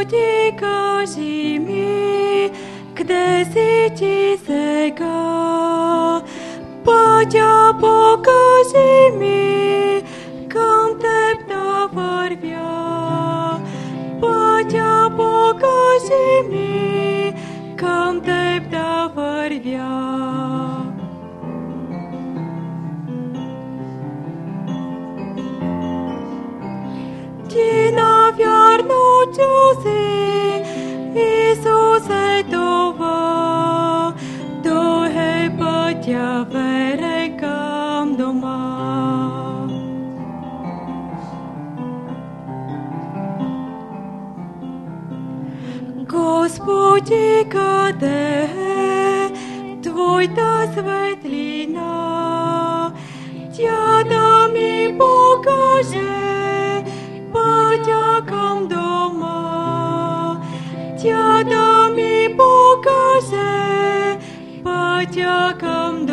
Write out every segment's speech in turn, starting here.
Господи, кажи ми, къде си ти сега? Пътя покажи ми, към теб да вървя. Пътя покажи ми, към пътя вере към дома. Господи, къде е Твоята светлина? Тя да ми покаже пътя към дома. Тя да ми покаже пътя към дома.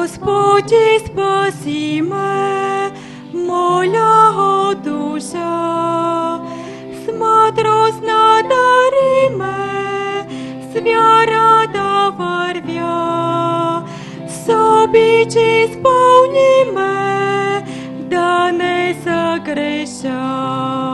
Господи, спаси ме, моля от душа. С мъдрост надари ме, с вяра да вървя. С обич изпълни ме, да не съгреша.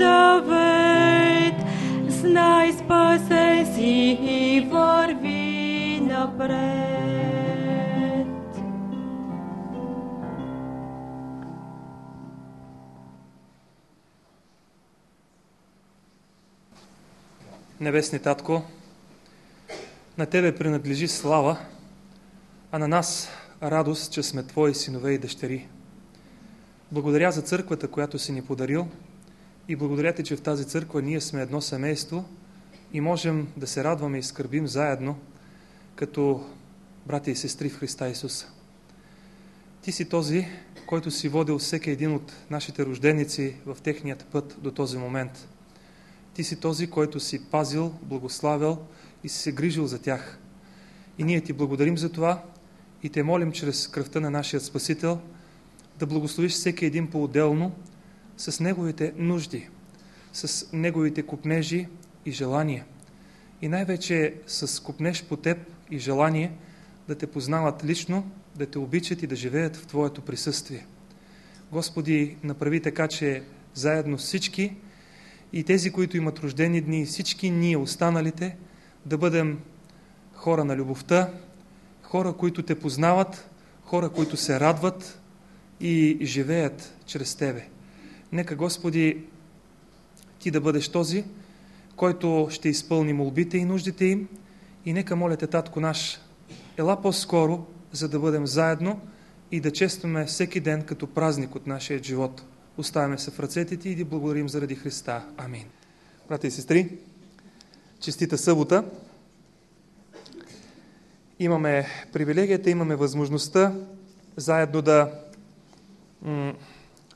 Завет. Знай, спасен си и върви напред. Небесни Татко, на Тебе принадлежи слава, а на нас радост, че сме Твои синове и дъщери. Благодаря за църквата, която си ни подарил и благодаря Ти, че в тази църква ние сме едно семейство и можем да се радваме и скърбим заедно, като брати и сестри в Христа Исуса. Ти си този, който си водил всеки един от нашите рожденици в техният път до този момент. Ти си този, който си пазил, благославял и си се грижил за тях. И ние ти благодарим за това и те молим чрез кръвта на нашия Спасител да благословиш всеки един по-отделно с неговите нужди, с неговите купнежи и желания. И най-вече с купнеж по теб и желание да те познават лично, да те обичат и да живеят в Твоето присъствие. Господи, направи така, че заедно всички и тези, които имат рождени дни, всички ние, останалите, да бъдем хора на любовта, хора, които те познават, хора, които се радват и живеят чрез Тебе. Нека, Господи, Ти да бъдеш този, който ще изпълни молбите и нуждите им и нека, моля те, Татко наш, ела по-скоро, за да бъдем заедно и да честваме всеки ден като празник от нашия живот. Оставяме се в ръцете Ти и Ти благодарим заради Христа. Амин. Брати и сестри, честита събота. Имаме привилегията, имаме възможността заедно да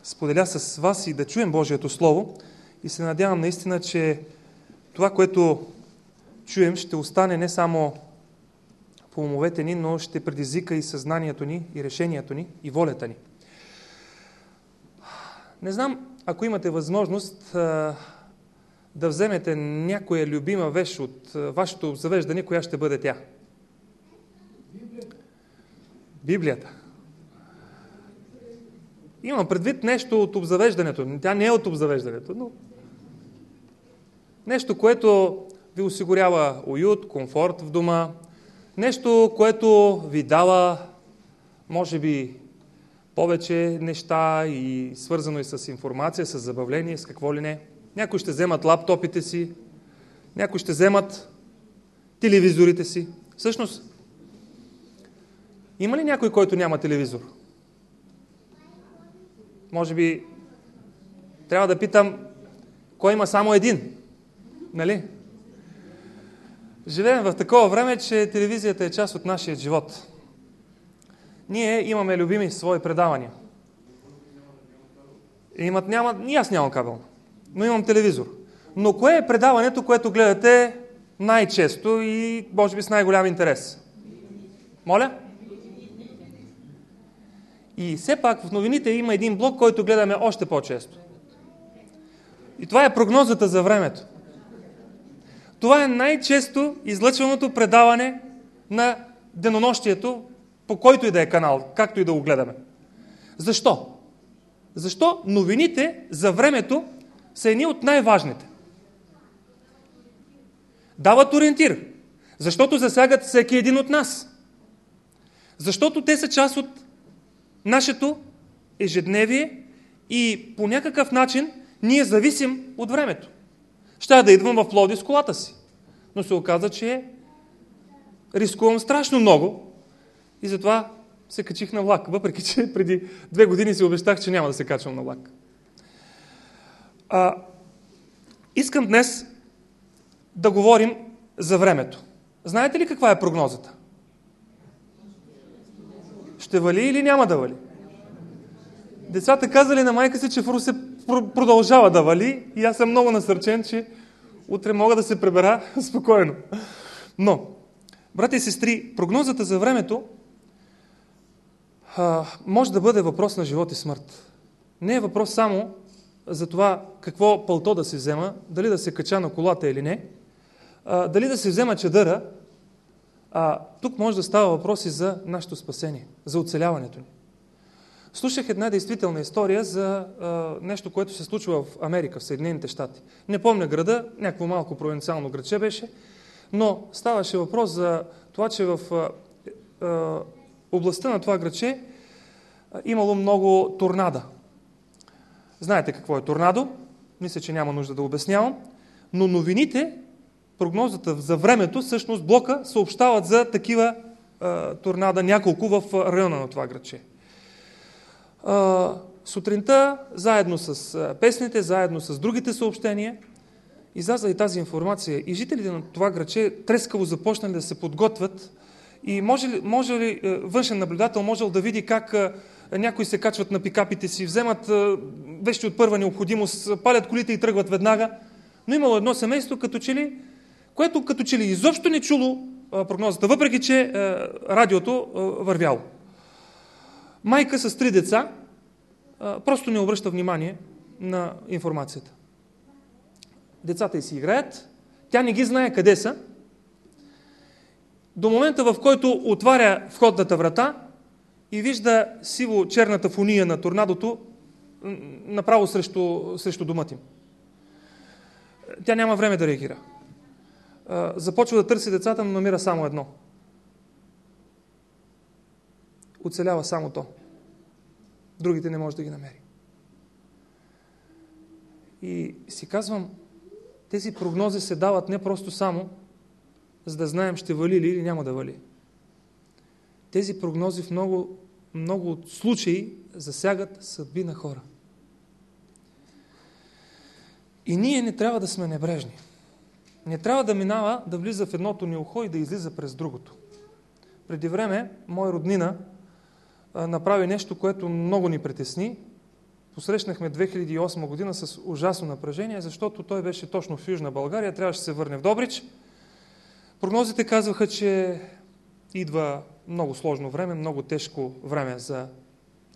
споделя с вас и да чуем Божието Слово. И се надявам наистина, че това, което чуем, ще остане не само по умовете ни, но ще предизвика и съзнанието ни, и решението ни, и волята ни. Не знам, ако имате възможност да вземете някоя любима вещ от вашето обзавеждане, коя ще бъде тя? Библията. Имам предвид нещо от обзавеждането. Тя не е от обзавеждането, но нещо, което ви осигурява уют, комфорт в дома, нещо, което ви дава, може би, повече неща и свързано и с информация, с забавление, с какво ли не. Някои ще вземат лаптопите си, някои ще вземат телевизорите си. Всъщност, Има ли някой, който няма телевизор? Може би трябва да питам, кой има само един? Нали? Живеем в такова време, че телевизията е част от нашия живот. Ние имаме любими свои предавания. Имат, няма, и аз нямам кабел, но имам телевизор. Но кое е предаването, което гледате най-често и може би с най-голям интерес? Моля? И все пак в новините има един блок, който гледаме още по-често. И това е прогнозата за времето. Това е най-често излъчваното предаване на денонощието, по който и да е канал, както и да го гледаме. Защо? Защо новините за времето са едни от най-важните? Дават ориентир. Защото засягат всеки един от нас. Защото те са част от нашето ежедневие и по някакъв начин ние зависим от времето. Ще да идвам в Плоди с колата си. Но се оказа, че рискувам страшно много и затова се качих на влак, въпреки че преди две години си обещах, че няма да се качвам на влак. А, искам днес да говорим за времето. Знаете ли каква е прогнозата? Ще вали или няма да вали? Децата казали на майка си, че в Русе продължава да вали и аз съм много насърчен, че утре мога да се пребера спокойно. Но, брати и сестри, прогнозата за времето а, може да бъде въпрос на живот и смърт. Не е въпрос само за това какво пълто да се взема, дали да се кача на колата или не, а, дали да се взема чадъра, а, тук може да става въпрос и за нашето спасение, за оцеляването ни. Слушах една действителна история за а, нещо, което се случва в Америка, в Съединените щати. Не помня града, някакво малко провинциално градче беше, но ставаше въпрос за това, че в а, а, областта на това градче имало много торнада. Знаете какво е торнадо? Мисля, че няма нужда да обяснявам. Но новините, прогнозата за времето, всъщност блока съобщават за такива а, торнада, няколко в района на това градче сутринта, заедно с песните, заедно с другите съобщения, изляза и тази информация. И жителите на това граче трескаво започнали да се подготвят и може ли, може ли външен наблюдател можел да види как някои се качват на пикапите си, вземат вещи от първа необходимост, палят колите и тръгват веднага. Но имало едно семейство, като че ли, което като че ли изобщо не чуло прогнозата, въпреки че радиото вървяло майка с три деца просто не обръща внимание на информацията. Децата й си играят, тя не ги знае къде са. До момента, в който отваря входната врата и вижда сиво-черната фуния на торнадото направо срещу, срещу домът им. Тя няма време да реагира. Започва да търси децата, но намира само едно – оцелява само то. Другите не може да ги намери. И си казвам, тези прогнози се дават не просто само, за да знаем ще вали ли или няма да вали. Тези прогнози в много, много случаи засягат съдби на хора. И ние не трябва да сме небрежни. Не трябва да минава да влиза в едното ни ухо и да излиза през другото. Преди време, мой роднина направи нещо, което много ни притесни. Посрещнахме 2008 година с ужасно напрежение, защото той беше точно в Южна България, трябваше да се върне в Добрич. Прогнозите казваха, че идва много сложно време, много тежко време за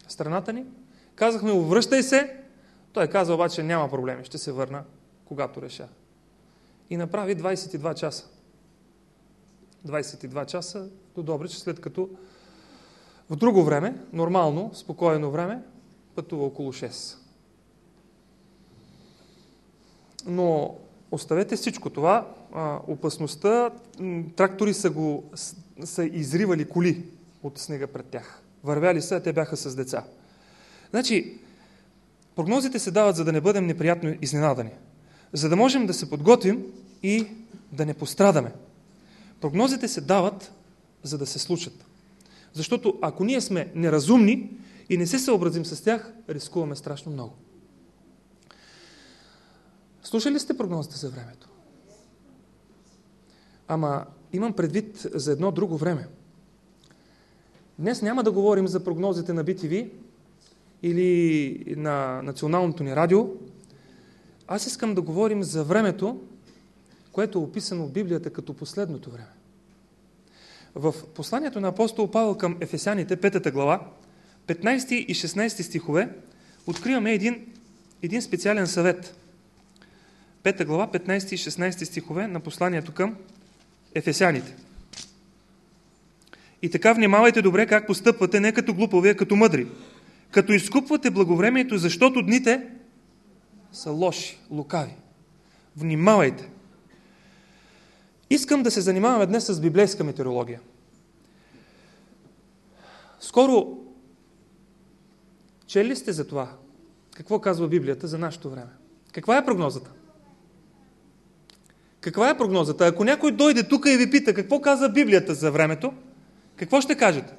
страната ни. Казахме, връщай се. Той каза обаче, няма проблеми, ще се върна, когато реша. И направи 22 часа. 22 часа до Добрич, след като в друго време, нормално, спокойно време, пътува около 6. Но оставете всичко това. А, опасността, трактори са, го, са изривали коли от снега пред тях. Вървяли са, а те бяха с деца. Значи, прогнозите се дават, за да не бъдем неприятно изненадани. За да можем да се подготвим и да не пострадаме. Прогнозите се дават, за да се случат. Защото ако ние сме неразумни и не се съобразим с тях, рискуваме страшно много. Слушали ли сте прогнозите за времето? Ама имам предвид за едно друго време. Днес няма да говорим за прогнозите на BTV или на националното ни радио. Аз искам да говорим за времето, което е описано в Библията като последното време. В посланието на апостол Павел към Ефесяните, 5 глава, 15 и 16 стихове, откриваме един, един специален съвет. 5 глава, 15 и 16 стихове на посланието към Ефесяните. И така внимавайте добре как постъпвате, не като глупови, а като мъдри. Като изкупвате благовремието, защото дните са лоши, лукави. Внимавайте! Искам да се занимаваме днес с библейска метеорология. Скоро чели сте за това? Какво казва Библията за нашето време? Каква е прогнозата? Каква е прогнозата? Ако някой дойде тук и ви пита какво казва Библията за времето, какво ще кажете?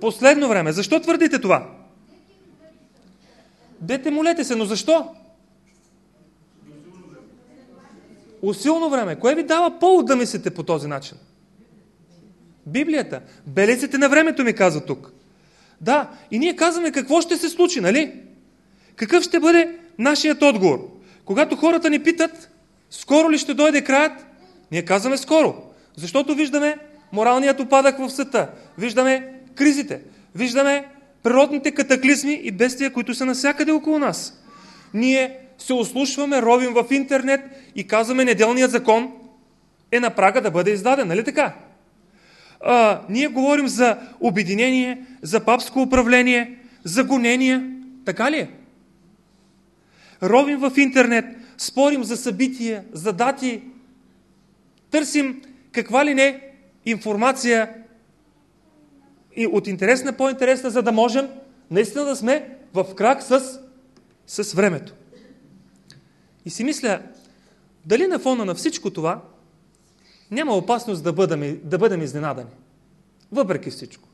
Последно време. Защо твърдите това? Дете, молете се, но защо? Усилно време. Кое ви дава повод да мислите по този начин? Библията. Белеците на времето ми казва тук. Да, и ние казваме какво ще се случи, нали? Какъв ще бъде нашият отговор? Когато хората ни питат, скоро ли ще дойде краят, ние казваме скоро. Защото виждаме моралният опадък в света, виждаме кризите, виждаме природните катаклизми и бестия, които са навсякъде около нас. Ние се ослушваме, ровим в интернет и казваме неделният закон е на прага да бъде издаден, нали така? А, ние говорим за обединение, за папско управление, за гонение. Така ли е? Ровим в интернет, спорим за събития, за дати, търсим каква ли не информация и от интересна по-интересна, за да можем наистина да сме в крак с, с времето. И си мисля, дали на фона на всичко това няма опасност да бъдем, да бъдем изненадани. Въпреки всичко.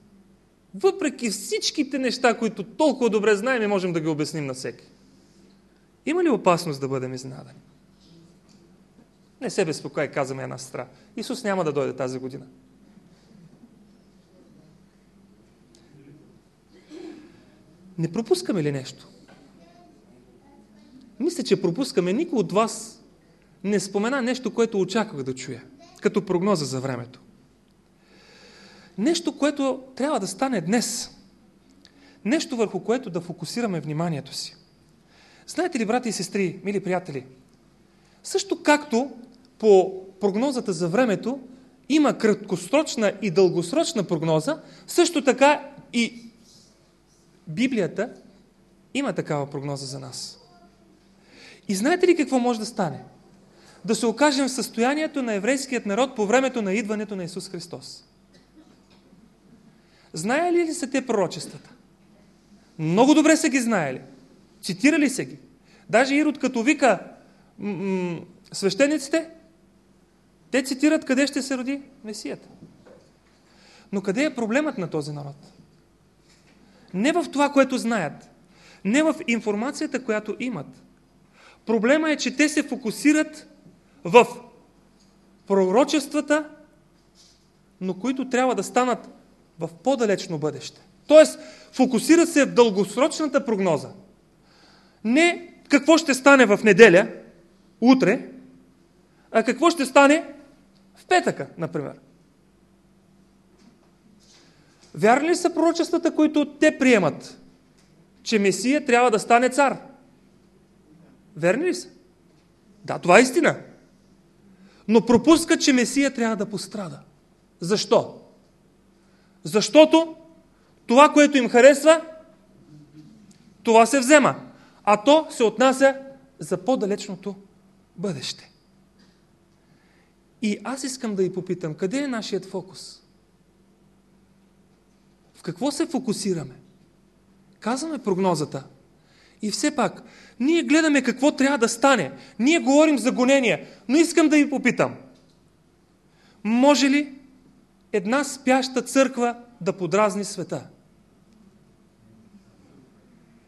Въпреки всичките неща, които толкова добре знаем и можем да ги обясним на всеки. Има ли опасност да бъдем изненадани? Не се безпокой, казваме една сестра. Исус няма да дойде тази година. Не пропускаме ли нещо? Мисля, че пропускаме. Никой от вас не спомена нещо, което очаквах да чуя, като прогноза за времето. Нещо, което трябва да стане днес. Нещо, върху което да фокусираме вниманието си. Знаете ли, брати и сестри, мили приятели, също както по прогнозата за времето има краткосрочна и дългосрочна прогноза, също така и Библията има такава прогноза за нас. И знаете ли какво може да стане? Да се окажем в състоянието на еврейският народ по времето на идването на Исус Христос. Знаели ли са те пророчествата? Много добре са ги знаели. Цитирали са ги. Даже Ирод като вика свещениците, те цитират къде ще се роди Месията. Но къде е проблемът на този народ? Не в това, което знаят. Не в информацията, която имат. Проблема е, че те се фокусират в пророчествата, но които трябва да станат в по-далечно бъдеще. Тоест, фокусират се в дългосрочната прогноза. Не какво ще стане в неделя, утре, а какво ще стане в петъка, например. Вярни ли са пророчествата, които те приемат? Че Месия трябва да стане цар. Верни ли са? Да, това е истина. Но пропускат, че Месия трябва да пострада. Защо? Защото това, което им харесва, това се взема. А то се отнася за по-далечното бъдеще. И аз искам да ви попитам, къде е нашият фокус? Какво се фокусираме? Казваме прогнозата. И все пак, ние гледаме какво трябва да стане. Ние говорим за гонения. Но искам да ви попитам. Може ли една спяща църква да подразни света.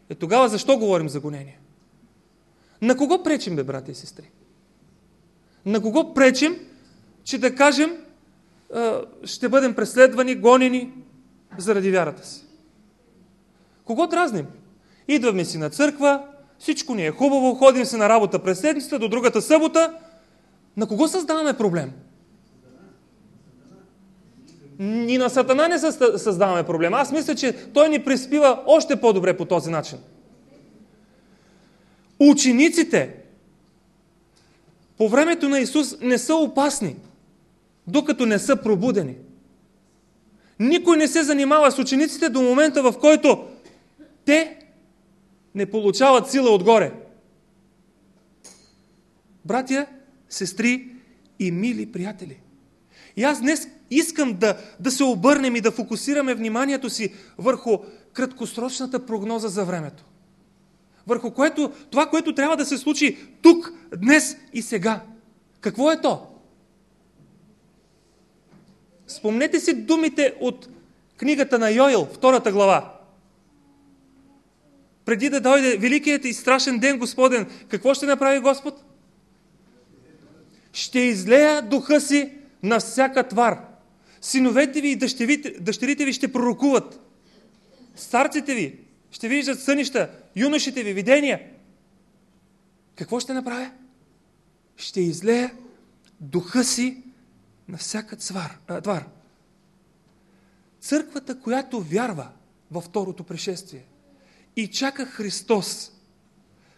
Е тогава защо говорим за гонение? На кого пречим, бе, брати и сестри? На кого пречим, че да кажем, ще бъдем преследвани, гонени заради вярата си? Кого дразним? Идваме си на църква, всичко ни е хубаво, ходим се на работа през седмицата, до другата събота. На кого създаваме проблем? И на Сатана не създаваме проблем. Аз мисля, че той ни приспива още по-добре по този начин. Учениците по времето на Исус не са опасни, докато не са пробудени. Никой не се занимава с учениците до момента, в който те не получават сила отгоре. Братя, сестри и мили приятели. И аз днес искам да, да се обърнем и да фокусираме вниманието си върху краткосрочната прогноза за времето. Върху което, това, което трябва да се случи тук, днес и сега. Какво е то? Спомнете си думите от книгата на Йоил, втората глава. Преди да дойде великият и страшен ден Господен, какво ще направи Господ? Ще излея духа си на всяка твар. Синовете ви и дъщерите, дъщерите ви ще пророкуват. Старците ви ще виждат сънища, юношите ви видения. Какво ще направя? Ще излея духа си на всяка цвар, а, твар. Църквата, която вярва във второто пришествие и чака Христос,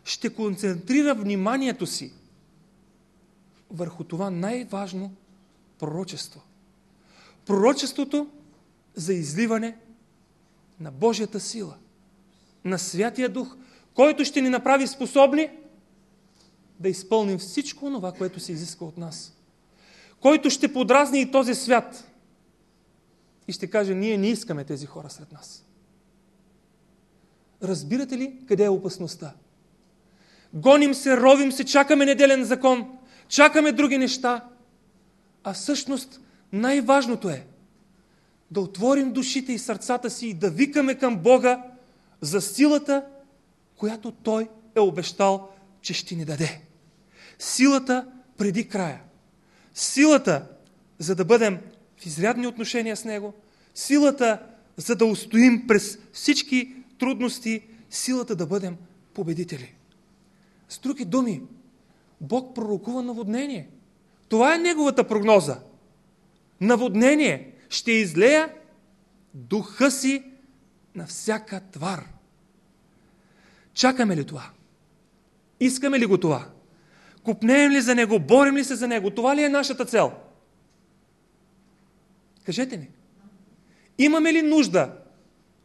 ще концентрира вниманието си върху това най-важно пророчество. Пророчеството за изливане на Божията сила, на Святия Дух, който ще ни направи способни да изпълним всичко това, което се изисква от нас. Който ще подразни и този свят и ще каже, ние не искаме тези хора сред нас. Разбирате ли къде е опасността? Гоним се, ровим се, чакаме неделен закон, чакаме други неща, а всъщност най-важното е да отворим душите и сърцата си и да викаме към Бога за силата, която Той е обещал, че ще ни даде. Силата преди края. Силата, за да бъдем в изрядни отношения с Него. Силата, за да устоим през всички трудности. Силата да бъдем победители. С други думи, Бог пророкува наводнение. Това е Неговата прогноза. Наводнение. Ще излея духа си на всяка твар. Чакаме ли това? Искаме ли го това? Купнеем ли за него? Борим ли се за него? Това ли е нашата цел? Кажете ми. Имаме ли нужда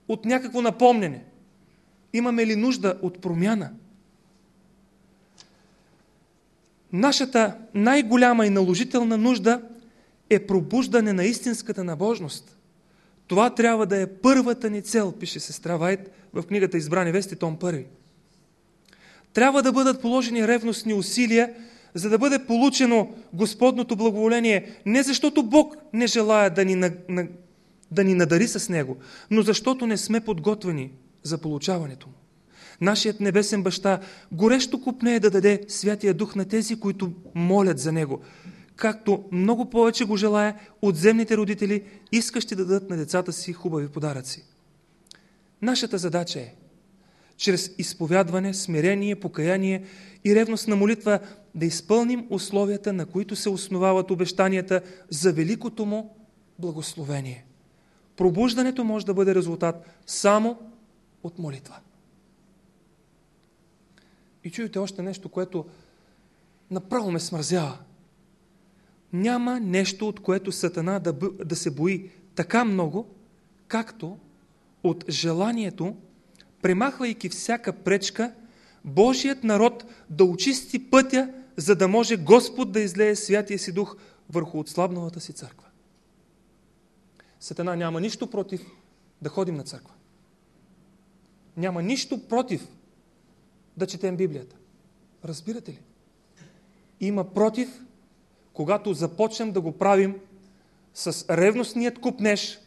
от някакво напомнене? Имаме ли нужда от промяна? Нашата най-голяма и наложителна нужда е пробуждане на истинската набожност. Това трябва да е първата ни цел, пише сестра Вайт в книгата Избрани вести, том 1. Трябва да бъдат положени ревностни усилия, за да бъде получено Господното благоволение, не защото Бог не желая да ни, на, на, да ни надари с Него, но защото не сме подготвени за получаването му. Нашият небесен баща горещо купне е да даде Святия Дух на тези, които молят за Него, както много повече го желая от земните родители, искащи да дадат на децата си хубави подаръци. Нашата задача е чрез изповядване, смирение, покаяние и ревност на молитва да изпълним условията, на които се основават обещанията за великото му благословение. Пробуждането може да бъде резултат само от молитва. И чуете още нещо, което направо ме смързява. Няма нещо, от което Сатана да, да се бои така много, както от желанието премахвайки всяка пречка, Божият народ да очисти пътя, за да може Господ да излее Святия си Дух върху отслабналата си църква. Сатана няма нищо против да ходим на църква. Няма нищо против да четем Библията. Разбирате ли? Има против, когато започнем да го правим с ревностният купнеж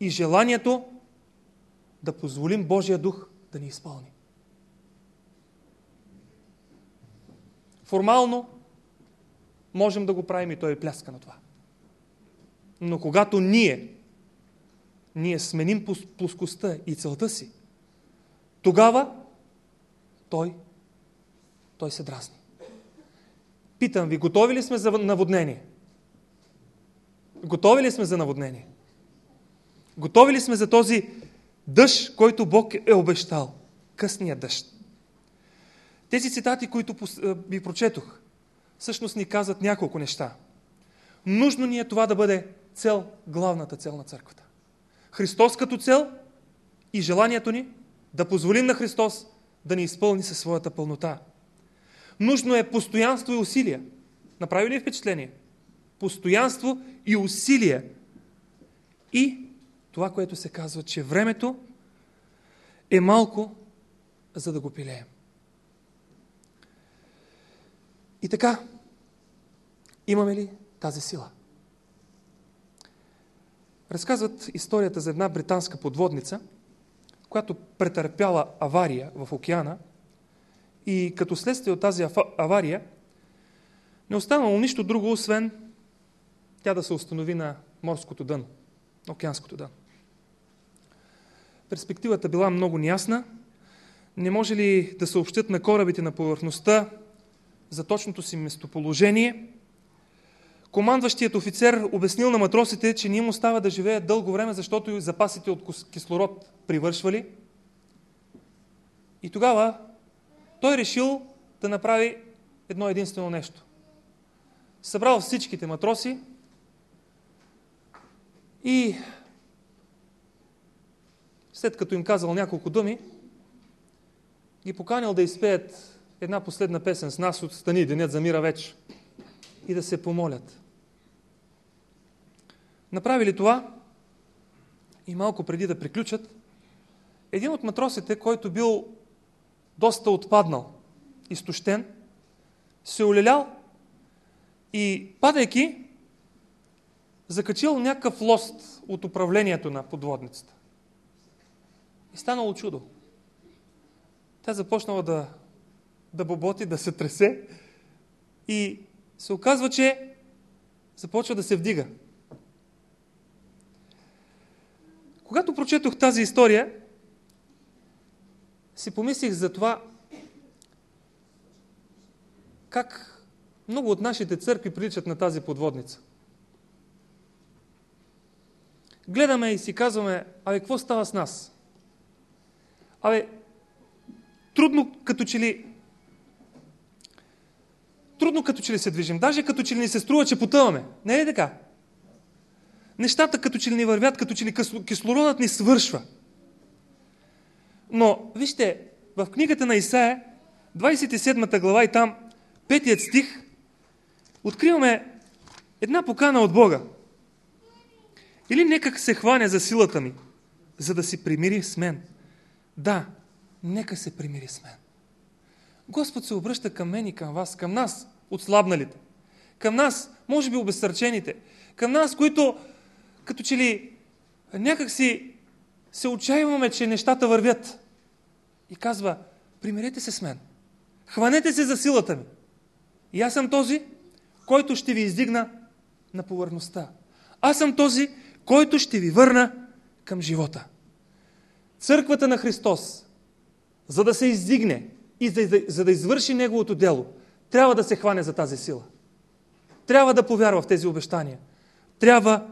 и желанието да позволим Божия дух да ни изпълни. Формално можем да го правим и той е пляска на това. Но когато ние, ние сменим плоскостта и целта си, тогава той, той се дразни. Питам ви, готови ли сме за наводнение? Готови ли сме за наводнение? Готови ли сме за този дъжд, който Бог е обещал? Късния дъжд. Тези цитати, които ви прочетох, всъщност ни казват няколко неща. Нужно ни е това да бъде цел, главната цел на църквата. Христос като цел и желанието ни да позволим на Христос да ни изпълни със своята пълнота. Нужно е постоянство и усилие. Направи ли впечатление? Постоянство и усилие. И това, което се казва, че времето е малко, за да го пилеем. И така, имаме ли тази сила? Разказват историята за една британска подводница, която претърпяла авария в океана и като следствие от тази авария не останало нищо друго, освен тя да се установи на морското дъно, на океанското дъно. Перспективата била много неясна. Не може ли да съобщят на корабите на повърхността за точното си местоположение. Командващият офицер обяснил на матросите, че не им остава да живеят дълго време, защото запасите от кислород привършвали. И тогава той решил да направи едно единствено нещо. Събрал всичките матроси и след като им казал няколко думи, ги поканил да изпеят една последна песен с нас отстани, денят замира вече. И да се помолят. Направили това и малко преди да приключат, един от матросите, който бил доста отпаднал, изтощен, се олелял и падайки, закачил някакъв лост от управлението на подводницата. И станало чудо. Тя започнала да да боботи, да се тресе и се оказва, че започва да се вдига. Когато прочетох тази история, си помислих за това как много от нашите църкви приличат на тази подводница. Гледаме и си казваме, абе, какво става с нас? Абе, трудно като че ли трудно като че ли се движим. Даже като че ли ни се струва, че потъваме. Не е така? Нещата като че ли ни вървят, като че ли кислородът ни свършва. Но, вижте, в книгата на Исаия, 27 глава и там, петият стих, откриваме една покана от Бога. Или нека се хване за силата ми, за да си примири с мен. Да, нека се примири с мен. Господ се обръща към мен и към вас, към нас, отслабналите. Към нас, може би обезсърчените. Към нас, които като че ли някак си се отчаиваме, че нещата вървят. И казва, примирете се с мен. Хванете се за силата ми. И аз съм този, който ще ви издигна на повърхността. Аз съм този, който ще ви върна към живота. Църквата на Христос, за да се издигне и за, за да извърши Неговото дело, трябва да се хване за тази сила. Трябва да повярва в тези обещания. Трябва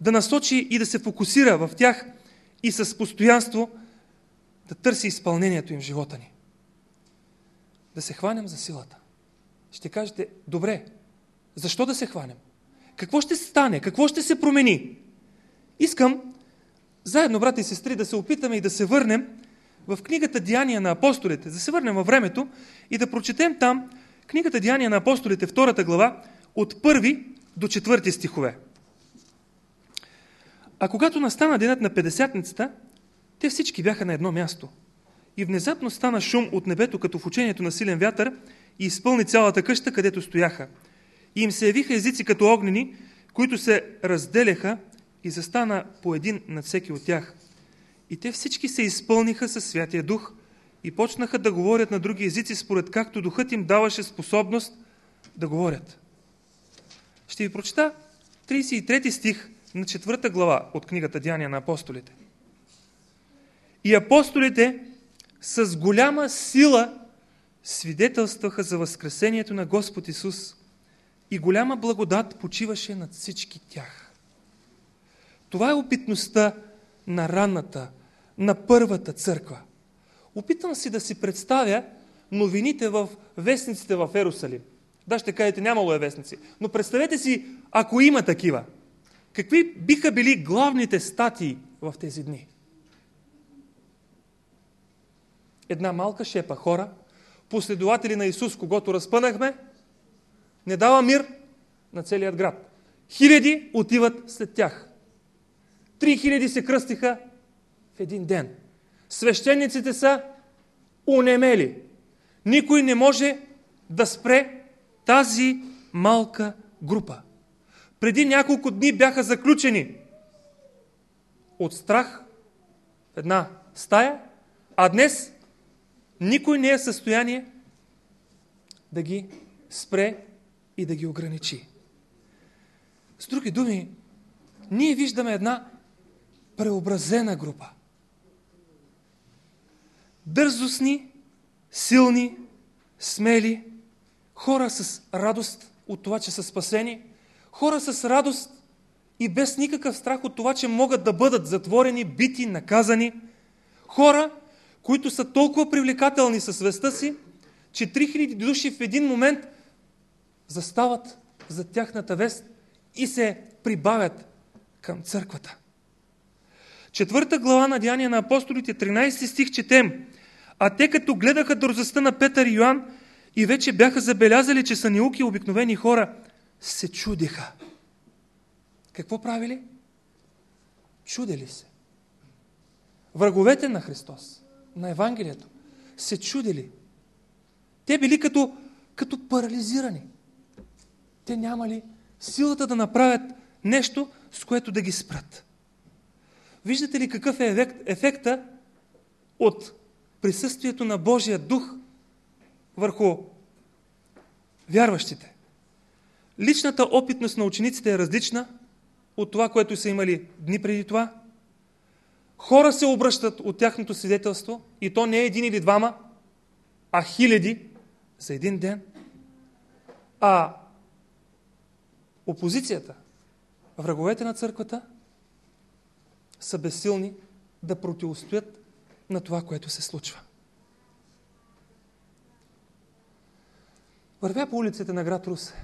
да насочи и да се фокусира в тях и с постоянство да търси изпълнението им в живота ни. Да се хванем за силата. Ще кажете, добре, защо да се хванем? Какво ще стане? Какво ще се промени? Искам заедно, брати и сестри, да се опитаме и да се върнем в книгата Деяния на апостолите, да се върнем във времето и да прочетем там книгата Деяния на апостолите, втората глава, от първи до четвърти стихове. А когато настана денят на Педесятницата, те всички бяха на едно място. И внезапно стана шум от небето, като в учението на силен вятър, и изпълни цялата къща, където стояха. И им се явиха езици като огнени, които се разделяха и застана по един над всеки от тях. И те всички се изпълниха със Святия Дух и почнаха да говорят на други езици, според както Духът им даваше способност да говорят. Ще ви прочета 33 стих на 4 глава от книгата Дяния на апостолите. И апостолите с голяма сила свидетелстваха за възкресението на Господ Исус и голяма благодат почиваше над всички тях. Това е опитността на ранната, на първата църква. Опитвам си да си представя новините в вестниците в Ерусалим. Да, ще кажете, нямало е вестници. Но представете си, ако има такива, какви биха били главните статии в тези дни? Една малка шепа хора, последователи на Исус, когато разпънахме, не дава мир на целият град. Хиляди отиват след тях. Три хиляди се кръстиха в един ден. Свещениците са унемели. Никой не може да спре тази малка група. Преди няколко дни бяха заключени от страх в една стая, а днес никой не е в състояние да ги спре и да ги ограничи. С други думи, ние виждаме една преобразена група. Дързостни, силни, смели, хора с радост от това, че са спасени, хора с радост и без никакъв страх от това, че могат да бъдат затворени, бити, наказани, хора, които са толкова привлекателни със свеста си, че 3000 души в един момент застават за тяхната вест и се прибавят към църквата. Четвърта глава на Деяния на апостолите, 13 стих четем. А те като гледаха дързостта на Петър и Йоан и вече бяха забелязали, че са неуки обикновени хора, се чудиха. Какво правили? Чудели се. Враговете на Христос, на Евангелието, се чудили. Те били като, като парализирани. Те нямали силата да направят нещо, с което да ги спрат. Виждате ли какъв е ефект, ефекта от присъствието на Божия дух върху вярващите? Личната опитност на учениците е различна от това, което са имали дни преди това. Хора се обръщат от тяхното свидетелство и то не е един или двама, а хиляди за един ден. А опозицията, враговете на църквата, са безсилни да противостоят на това, което се случва. Вървя по улиците на град Русе.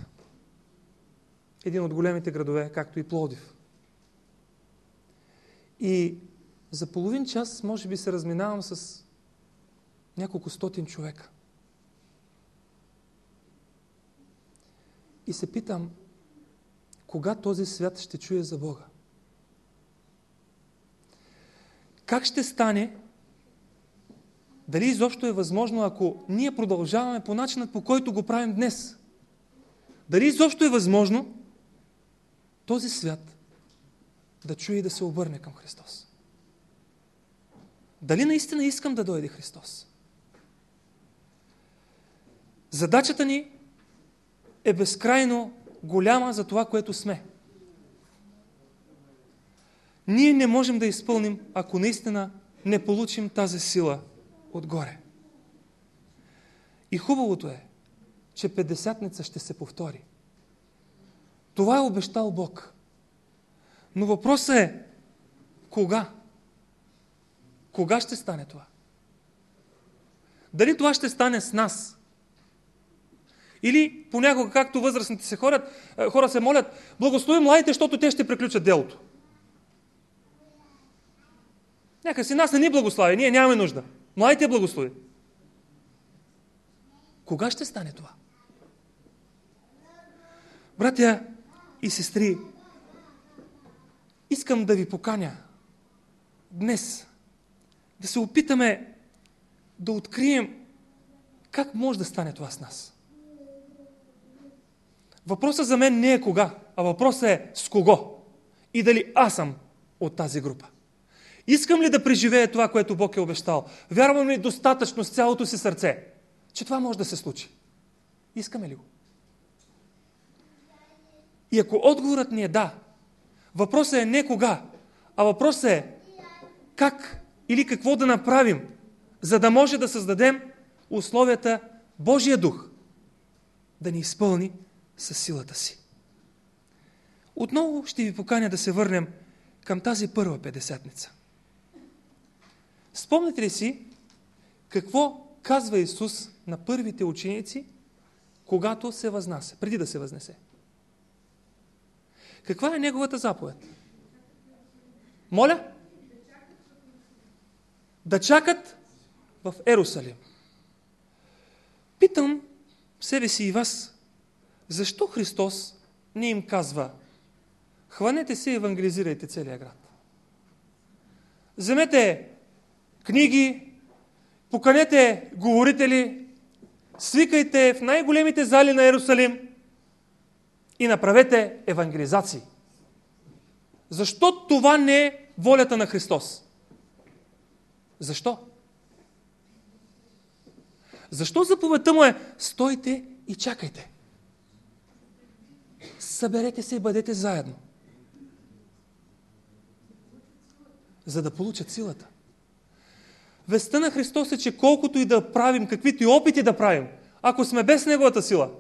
Един от големите градове, както и Плодив. И за половин час, може би, се разминавам с няколко стотин човека. И се питам, кога този свят ще чуе за Бога? Как ще стане? Дали изобщо е възможно, ако ние продължаваме по начинът, по който го правим днес? Дали изобщо е възможно този свят да чуе и да се обърне към Христос? Дали наистина искам да дойде Христос? Задачата ни е безкрайно голяма за това, което сме. Ние не можем да изпълним, ако наистина не получим тази сила отгоре. И хубавото е, че Петдесятница ще се повтори. Това е обещал Бог. Но въпросът е, кога? Кога ще стане това? Дали това ще стане с нас? Или понякога, както възрастните се хорят, е, хора се молят, благослови младите, защото те ще приключат делото. Нека си нас не ни благослави, ние нямаме нужда. Младите благослови. Кога ще стане това? Братя и сестри, искам да ви поканя днес да се опитаме да открием как може да стане това с нас. Въпросът за мен не е кога, а въпросът е с кого и дали аз съм от тази група. Искам ли да преживея това, което Бог е обещал? Вярвам ли достатъчно с цялото си сърце, че това може да се случи? Искаме ли го? И ако отговорът ни е да, въпросът е не кога, а въпросът е как или какво да направим, за да може да създадем условията Божия дух да ни изпълни със силата си. Отново ще ви поканя да се върнем към тази първа педесетница. Спомните ли си какво казва Исус на първите ученици, когато се възнася, преди да се възнесе? Каква е неговата заповед? Моля? Да чакат в Ерусалим. Питам себе си и вас, защо Христос не им казва хванете се и евангелизирайте целия град. Вземете книги, поканете говорители, свикайте в най-големите зали на Иерусалим и направете евангелизации. Защо това не е волята на Христос? Защо? Защо заповедта му е стойте и чакайте? Съберете се и бъдете заедно. За да получат силата. Вестта на Христос е, че колкото и да правим, каквито и опити да правим, ако сме без Неговата сила,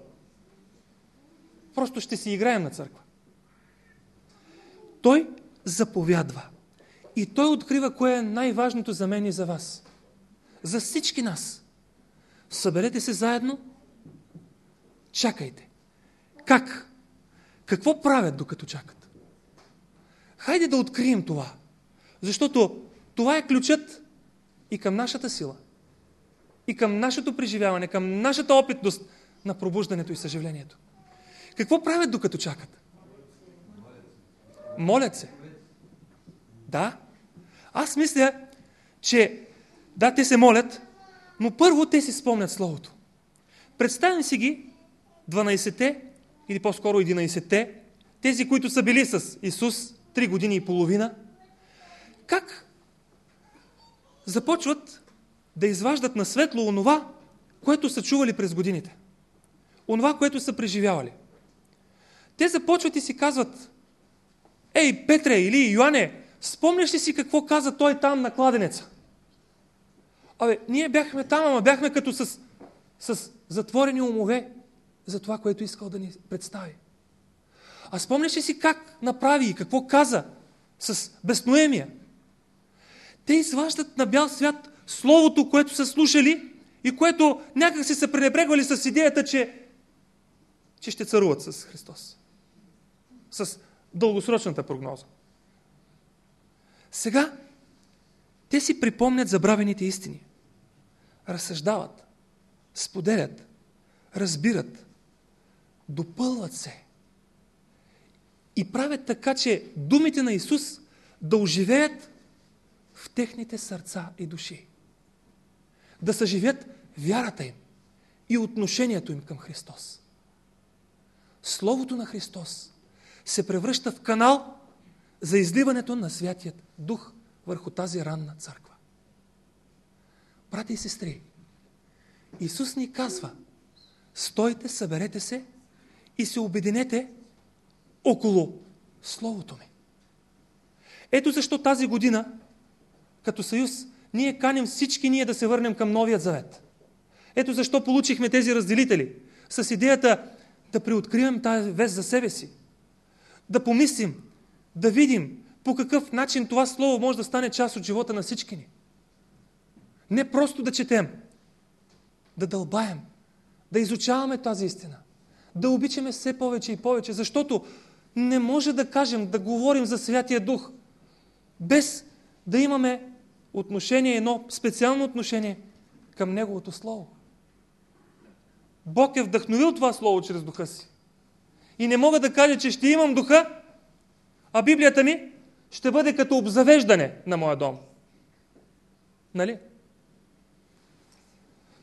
просто ще си играем на църква. Той заповядва. И той открива кое е най-важното за мен и за вас. За всички нас. Съберете се заедно, чакайте. Как? Какво правят докато чакат? Хайде да открием това. Защото това е ключът и към нашата сила, и към нашето преживяване, към нашата опитност на пробуждането и съживлението. Какво правят докато чакат? Молят се. Да. Аз мисля, че да, те се молят, но първо те си спомнят Словото. Представим си ги 12-те, или по-скоро 11-те, тези, които са били с Исус 3 години и половина, как започват да изваждат на светло онова, което са чували през годините. Онова, което са преживявали. Те започват и си казват, Ей, Петре или Йоанне, спомняш ли си какво каза той там на кладенеца? Абе, ние бяхме там, ама бяхме като с, с затворени умове за това, което искал да ни представи. А спомняш ли си как направи и какво каза с безноемия? Те изваждат на бял свят Словото, което са слушали и което някак си са пренебрегвали с идеята, че, че ще царуват с Христос. С дългосрочната прогноза. Сега те си припомнят забравените истини. Разсъждават, споделят, разбират, допълват се. И правят така, че думите на Исус да оживеят техните сърца и души. Да съживят вярата им и отношението им към Христос. Словото на Христос се превръща в канал за изливането на Святият Дух върху тази ранна църква. Брати и сестри, Исус ни казва, стойте, съберете се и се обединете около Словото ми. Ето защо тази година като съюз, ние каним всички ние да се върнем към Новият Завет. Ето защо получихме тези разделители. С идеята да приоткрием тази вест за себе си. Да помислим, да видим по какъв начин това слово може да стане част от живота на всички ни. Не просто да четем, да дълбаем, да изучаваме тази истина, да обичаме все повече и повече, защото не може да кажем, да говорим за Святия Дух, без да имаме отношение, едно специално отношение към Неговото Слово. Бог е вдъхновил това Слово чрез Духа си. И не мога да кажа, че ще имам Духа, а Библията ми ще бъде като обзавеждане на моя дом. Нали?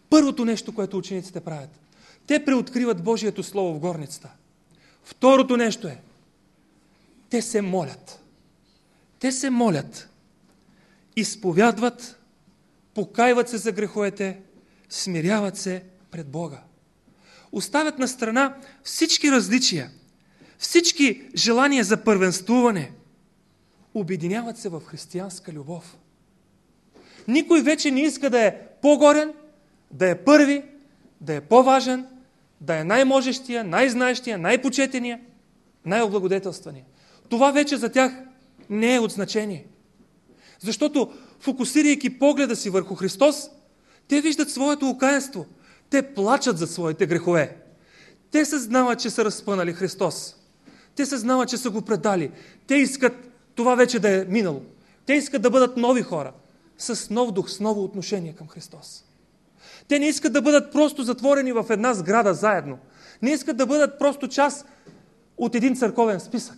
Първото нещо, което учениците правят. Те преоткриват Божието Слово в горницата. Второто нещо е, те се молят. Те се молят. Изповядват, покайват се за греховете, смиряват се пред Бога. Оставят на страна всички различия, всички желания за първенствуване. Обединяват се в християнска любов. Никой вече не иска да е по-горен, да е първи, да е по-важен, да е най-можещия, най-знаещия, най-почетения, най-облагодетелствания. Това вече за тях не е от значение. Защото, фокусирайки погледа си върху Христос, те виждат своето окаянство. Те плачат за своите грехове. Те съзнават, че са разпънали Христос. Те съзнават, че са го предали. Те искат това вече да е минало. Те искат да бъдат нови хора, с нов дух, с ново отношение към Христос. Те не искат да бъдат просто затворени в една сграда заедно. Не искат да бъдат просто част от един църковен списък.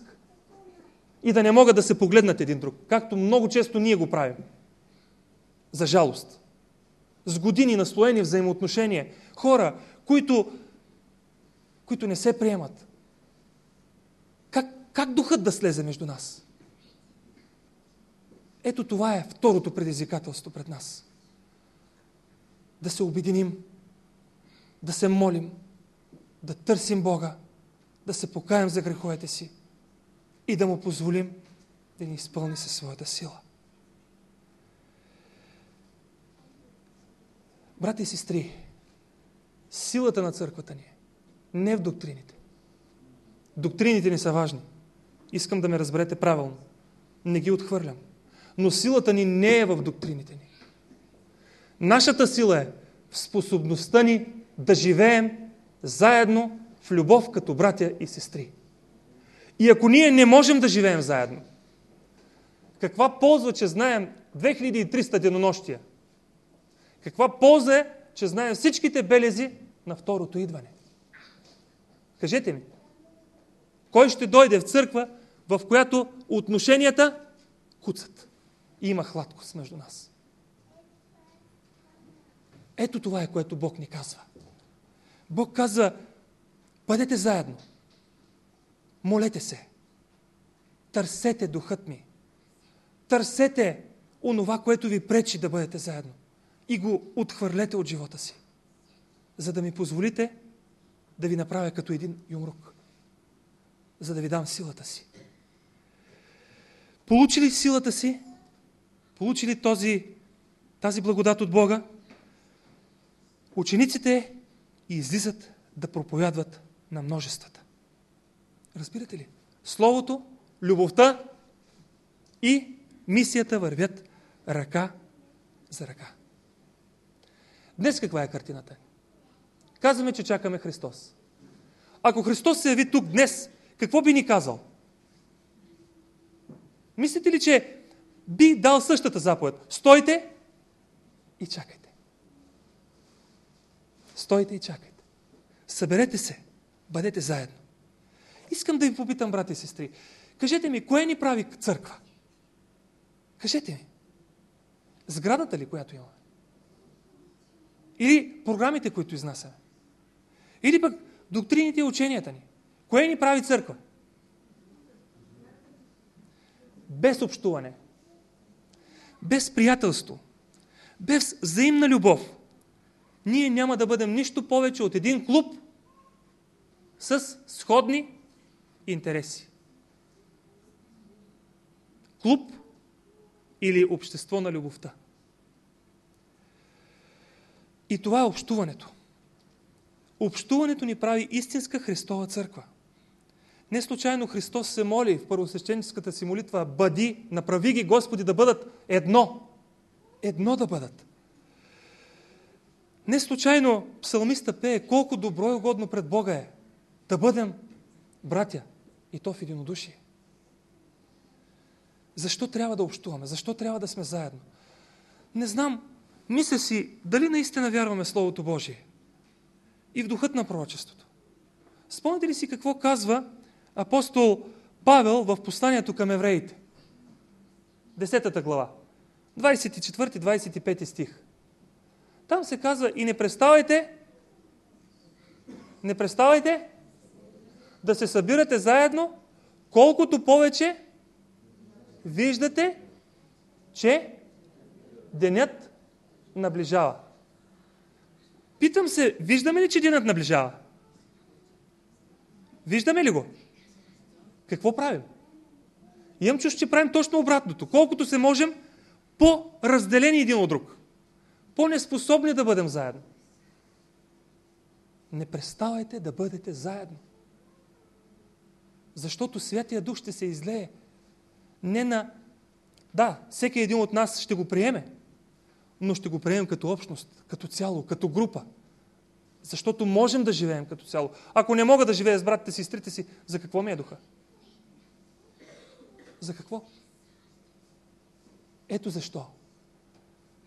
И да не могат да се погледнат един друг, както много често ние го правим. За жалост. С години наслоени взаимоотношения. Хора, които, които не се приемат. Как, как духът да слезе между нас? Ето това е второто предизвикателство пред нас да се обединим, да се молим, да търсим Бога, да се покаем за греховете си и да му позволим да ни изпълни със своята сила. Брати и сестри, силата на църквата ни е не в доктрините. Доктрините ни са важни. Искам да ме разберете правилно. Не ги отхвърлям. Но силата ни не е в доктрините ни. Нашата сила е в способността ни да живеем заедно в любов като братя и сестри. И ако ние не можем да живеем заедно, каква полза, че знаем 2300 денонощия? Каква полза е, че знаем всичките белези на второто идване? Кажете ми, кой ще дойде в църква, в която отношенията куцат и има хладкост между нас? Ето това е, което Бог ни казва. Бог казва, бъдете заедно. Молете се. Търсете духът ми. Търсете онова, което ви пречи да бъдете заедно. И го отхвърлете от живота си. За да ми позволите да ви направя като един юмрук. За да ви дам силата си. Получили силата си? Получили този, тази благодат от Бога? учениците излизат да проповядват на множествата. Разбирате ли? Словото, любовта и мисията вървят ръка за ръка. Днес каква е картината? Казваме, че чакаме Христос. Ако Христос се яви тук днес, какво би ни казал? Мислите ли, че би дал същата заповед? Стойте и чакайте. Стойте и чакайте. Съберете се. Бъдете заедно. Искам да ви попитам, брати и сестри. Кажете ми, кое ни прави църква? Кажете ми. Сградата ли, която имаме? Или програмите, които изнасяме? Или пък доктрините и ученията ни? Кое ни прави църква? Без общуване, без приятелство, без взаимна любов, ние няма да бъдем нищо повече от един клуб с сходни интереси. Клуб или общество на любовта. И това е общуването. Общуването ни прави истинска Христова църква. Не случайно Христос се моли в първосвещеническата си молитва Бъди, направи ги, Господи, да бъдат едно. Едно да бъдат. Не случайно псалмиста пее колко добро и угодно пред Бога е да бъдем братя и то в единодушие. Защо трябва да общуваме? Защо трябва да сме заедно? Не знам, мисля си, дали наистина вярваме Словото Божие и в духът на пророчеството. Спомните ли си какво казва апостол Павел в посланието към евреите? Десетата глава. 24-25 стих. Там се казва и не преставайте, не преставайте да се събирате заедно, колкото повече виждате, че денят наближава. Питам се, виждаме ли, че денят наближава? Виждаме ли го? Какво правим? Имам чуш, че правим точно обратното. Колкото се можем, по-разделени един от друг. По-неспособни да бъдем заедно. Не преставайте да бъдете заедно. Защото Святия Дух ще се излее не на... Да, всеки един от нас ще го приеме, но ще го приемем като общност, като цяло, като група. Защото можем да живеем като цяло. Ако не мога да живея с братите си сестрите си, за какво ми е духа? За какво? Ето защо.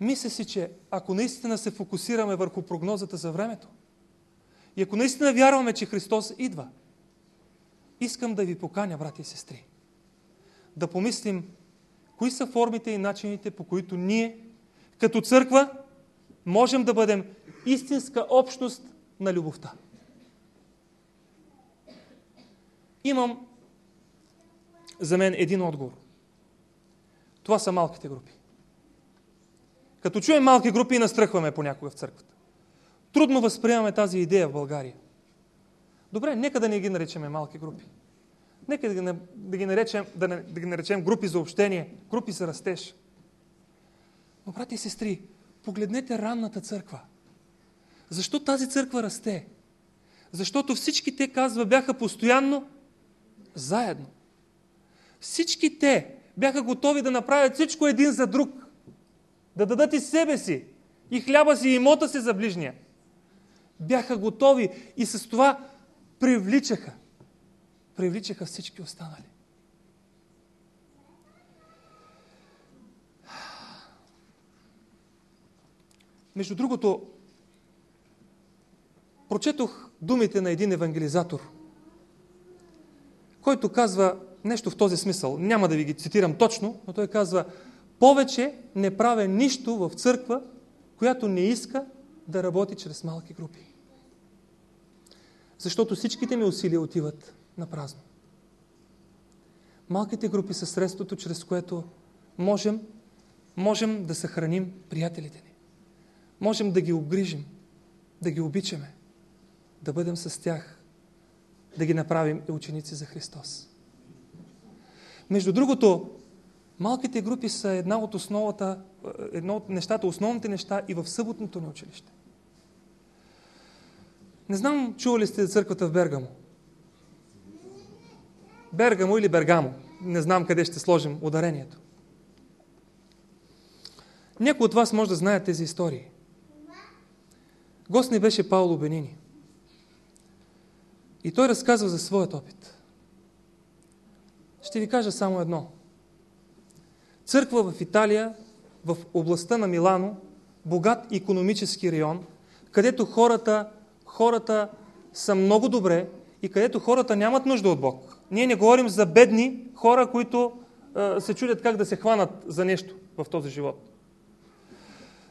Мисля си, че ако наистина се фокусираме върху прогнозата за времето и ако наистина вярваме, че Христос идва, искам да ви поканя, брати и сестри, да помислим кои са формите и начините, по които ние, като църква, можем да бъдем истинска общност на любовта. Имам за мен един отговор. Това са малките групи. Като чуем малки групи, настръхваме понякога в църквата. Трудно възприемаме тази идея в България. Добре, нека да не ги наречеме малки групи. Нека да ги, да ги, наречем, да, не, да ги наречем групи за общение, групи за растеж. Но, брати и сестри, погледнете ранната църква. Защо тази църква расте? Защото всички те, казва, бяха постоянно заедно. Всички те бяха готови да направят всичко един за друг. Да дадат и себе си, и хляба си, и имота си за ближния. Бяха готови и с това привличаха. Привличаха всички останали. Между другото, прочетох думите на един евангелизатор, който казва нещо в този смисъл. Няма да ви ги цитирам точно, но той казва повече не правя нищо в църква, която не иска да работи чрез малки групи. Защото всичките ми усилия отиват на празно. Малките групи са средството, чрез което можем, можем да съхраним приятелите ни. Можем да ги обгрижим, да ги обичаме, да бъдем с тях, да ги направим и ученици за Христос. Между другото, малките групи са една от основата, едно от нещата, основните неща и в съботното ни училище. Не знам, чували сте църквата в Бергамо. Бергамо или Бергамо. Не знам къде ще сложим ударението. Някой от вас може да знае тези истории. Гост ни беше Пауло Бенини. И той разказва за своят опит. Ще ви кажа само едно. Църква в Италия, в областта на Милано, богат економически район, където хората, хората са много добре и където хората нямат нужда от Бог. Ние не говорим за бедни хора, които е, се чудят как да се хванат за нещо в този живот.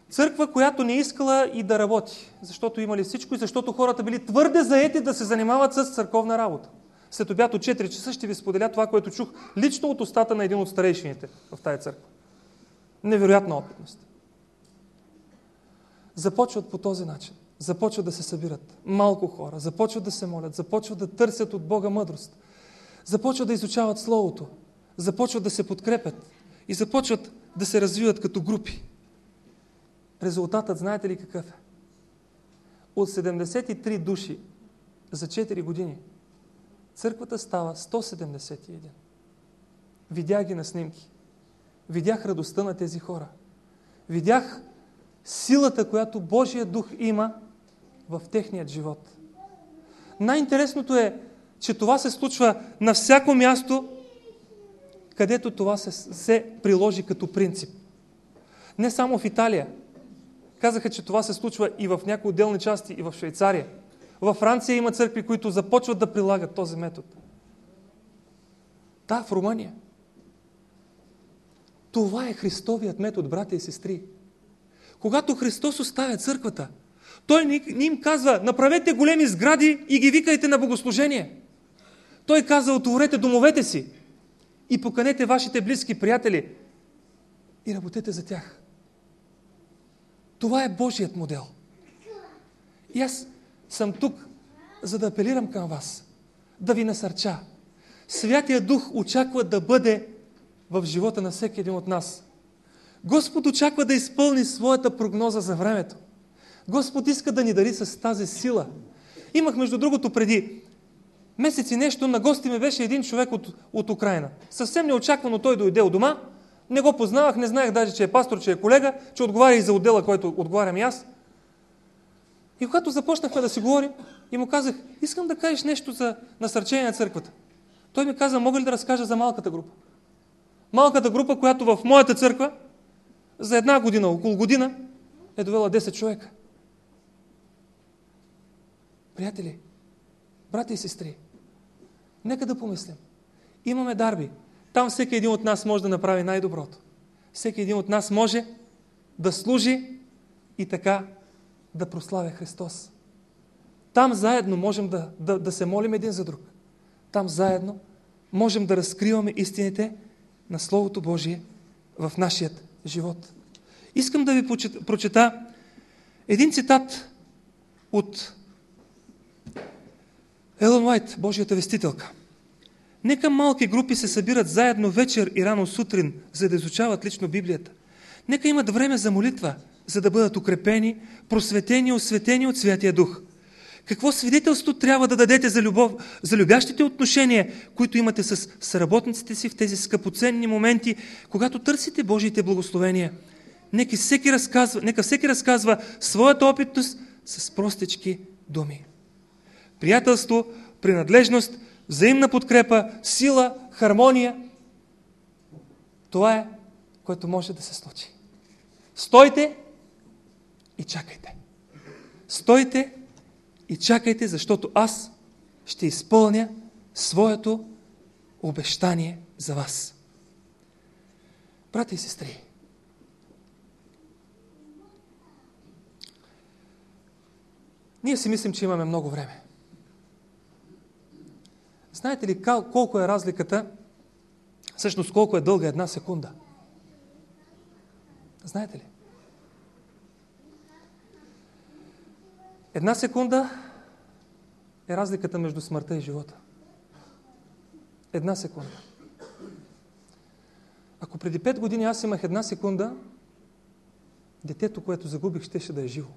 Църква, която не искала и да работи, защото имали всичко и защото хората били твърде заети да се занимават с църковна работа. След обяд от 4 часа ще ви споделя това, което чух лично от устата на един от старейшините в тази църква. Невероятна опитност. Започват по този начин. Започват да се събират малко хора, започват да се молят, започват да търсят от Бога мъдрост, започват да изучават Словото, започват да се подкрепят и започват да се развиват като групи. Резултатът знаете ли какъв е? От 73 души за 4 години църквата става 171. Видях ги на снимки. Видях радостта на тези хора. Видях силата, която Божия дух има в техният живот. Най-интересното е, че това се случва на всяко място, където това се, се приложи като принцип. Не само в Италия. Казаха, че това се случва и в някои отделни части, и в Швейцария. Във Франция има църкви, които започват да прилагат този метод. Да, в Румъния. Това е Христовият метод, брати и сестри. Когато Христос оставя църквата, Той ни им казва, направете големи сгради и ги викайте на богослужение. Той каза, отворете домовете си и поканете вашите близки приятели и работете за тях. Това е Божият модел. И аз съм тук, за да апелирам към вас, да ви насърча. Святия Дух очаква да бъде в живота на всеки един от нас. Господ очаква да изпълни своята прогноза за времето. Господ иска да ни дари с тази сила. Имах, между другото, преди месеци нещо, на гости ме беше един човек от, от Украина. Съвсем неочаквано той дойде от дома. Не го познавах, не знаех даже, че е пастор, че е колега, че отговаря и за отдела, който отговарям и аз. И когато започнахме да си говорим, и му казах, искам да кажеш нещо за насърчение на църквата. Той ми каза, мога ли да разкажа за малката група? Малката група, която в моята църква за една година, около година, е довела 10 човека. Приятели, брати и сестри, нека да помислим. Имаме дарби. Там всеки един от нас може да направи най-доброто. Всеки един от нас може да служи и така да прославя Христос. Там заедно можем да, да, да се молим един за друг. Там заедно можем да разкриваме истините на Словото Божие в нашия живот. Искам да ви прочета един цитат от Елън Уайт, Божията вестителка. Нека малки групи се събират заедно вечер и рано сутрин, за да изучават лично Библията. Нека имат време за молитва, за да бъдат укрепени, просветени осветени от Святия Дух. Какво свидетелство трябва да дадете за, любов, за любящите отношения, които имате с съработниците си в тези скъпоценни моменти, когато търсите Божиите благословения? Нека всеки разказва, нека всеки разказва своята опитност с простички думи. Приятелство, принадлежност, взаимна подкрепа, сила, хармония. Това е, което може да се случи. Стойте и чакайте. Стойте и чакайте, защото аз ще изпълня своето обещание за вас. Брати и сестри, ние си мислим, че имаме много време. Знаете ли колко е разликата, всъщност колко е дълга една секунда? Знаете ли? Една секунда е разликата между смъртта и живота. Една секунда. Ако преди 5 години аз имах една секунда, детето, което загубих, щеше да е живо.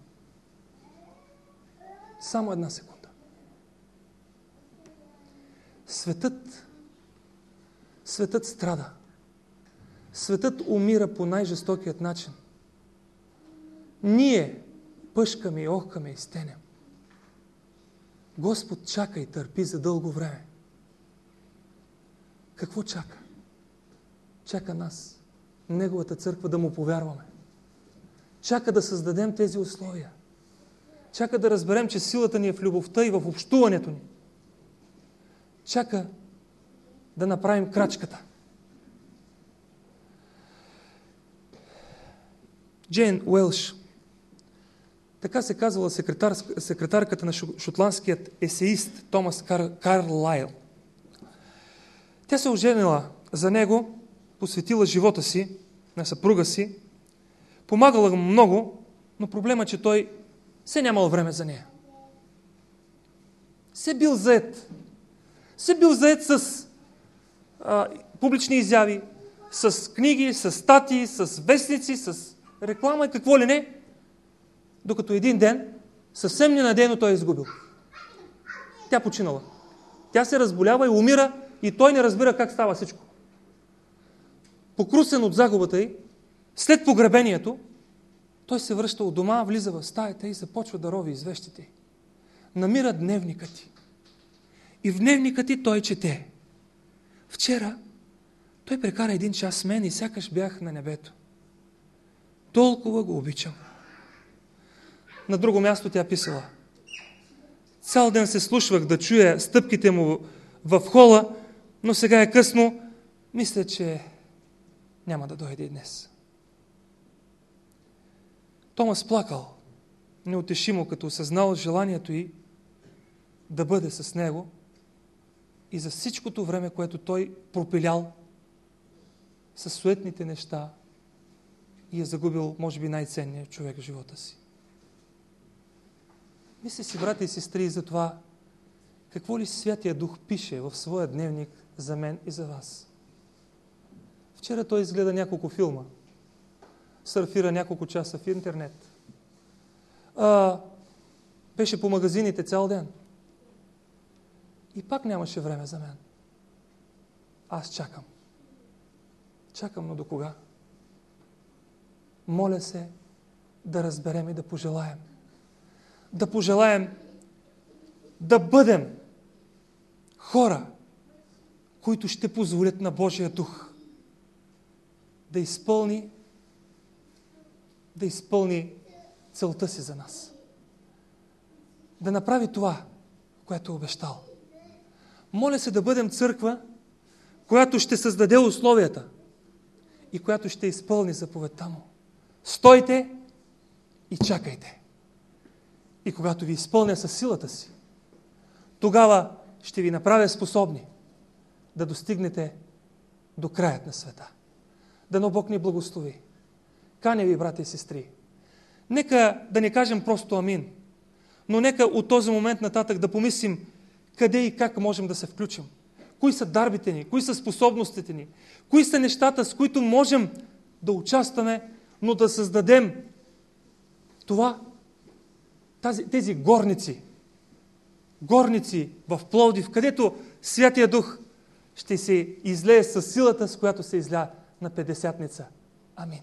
Само една секунда. Светът, светът страда. Светът умира по най-жестокият начин. Ние пъшкаме и охкаме и стенем. Господ чака и търпи за дълго време. Какво чака? Чака нас, Неговата църква, да му повярваме. Чака да създадем тези условия. Чака да разберем, че силата ни е в любовта и в общуването ни. Чака да направим крачката. Джейн Уелш така се казвала секретар, секретарката на шотландският есеист Томас Кар, Карлайл. Тя се оженила за него, посветила живота си на съпруга си, помагала му много, но проблема, че той се нямал време за нея. Се бил заед. Се бил заед с а, публични изяви, с книги, с статии, с вестници, с реклама и какво ли не, докато един ден, съвсем ненадейно той е изгубил. Тя починала. Тя се разболява и умира и той не разбира как става всичко. Покрусен от загубата й, след погребението, той се връща от дома, влиза в стаята и започва да рови извещите. Намира дневника ти. И в дневника ти той чете. Вчера той прекара един час с мен и сякаш бях на небето. Толкова го обичам. На друго място тя писала. Цял ден се слушвах да чуя стъпките му в хола, но сега е късно. Мисля, че няма да дойде и днес. Томас плакал, неотешимо, като осъзнал желанието й да бъде с него. И за всичкото време, което той пропилял със суетните неща и е загубил, може би, най-ценният човек в живота си. Мисля си, брати и сестри, за това какво ли Святия Дух пише в своя дневник за мен и за вас. Вчера той изгледа няколко филма, сърфира няколко часа в интернет. А, беше по магазините цял ден. И пак нямаше време за мен. Аз чакам. Чакам, но до кога? Моля се да разберем и да пожелаем. Да пожелаем да бъдем хора, които ще позволят на Божия дух да изпълни да изпълни целта си за нас. Да направи това, което е обещал. Моля се да бъдем църква, която ще създаде условията и която ще изпълни заповедта му. Стойте и чакайте. И когато ви изпълня със силата си, тогава ще ви направя способни да достигнете до краят на света. Да Бог ни благослови. Каня ви, брати и сестри. Нека да не кажем просто амин, но нека от този момент нататък да помислим къде и как можем да се включим. Кои са дарбите ни, кои са способностите ни, кои са нещата, с които можем да участваме, но да създадем това, тази, тези горници, горници в Пловдив, където Святия Дух ще се излее с силата, с която се изля на Педесятница. Амин.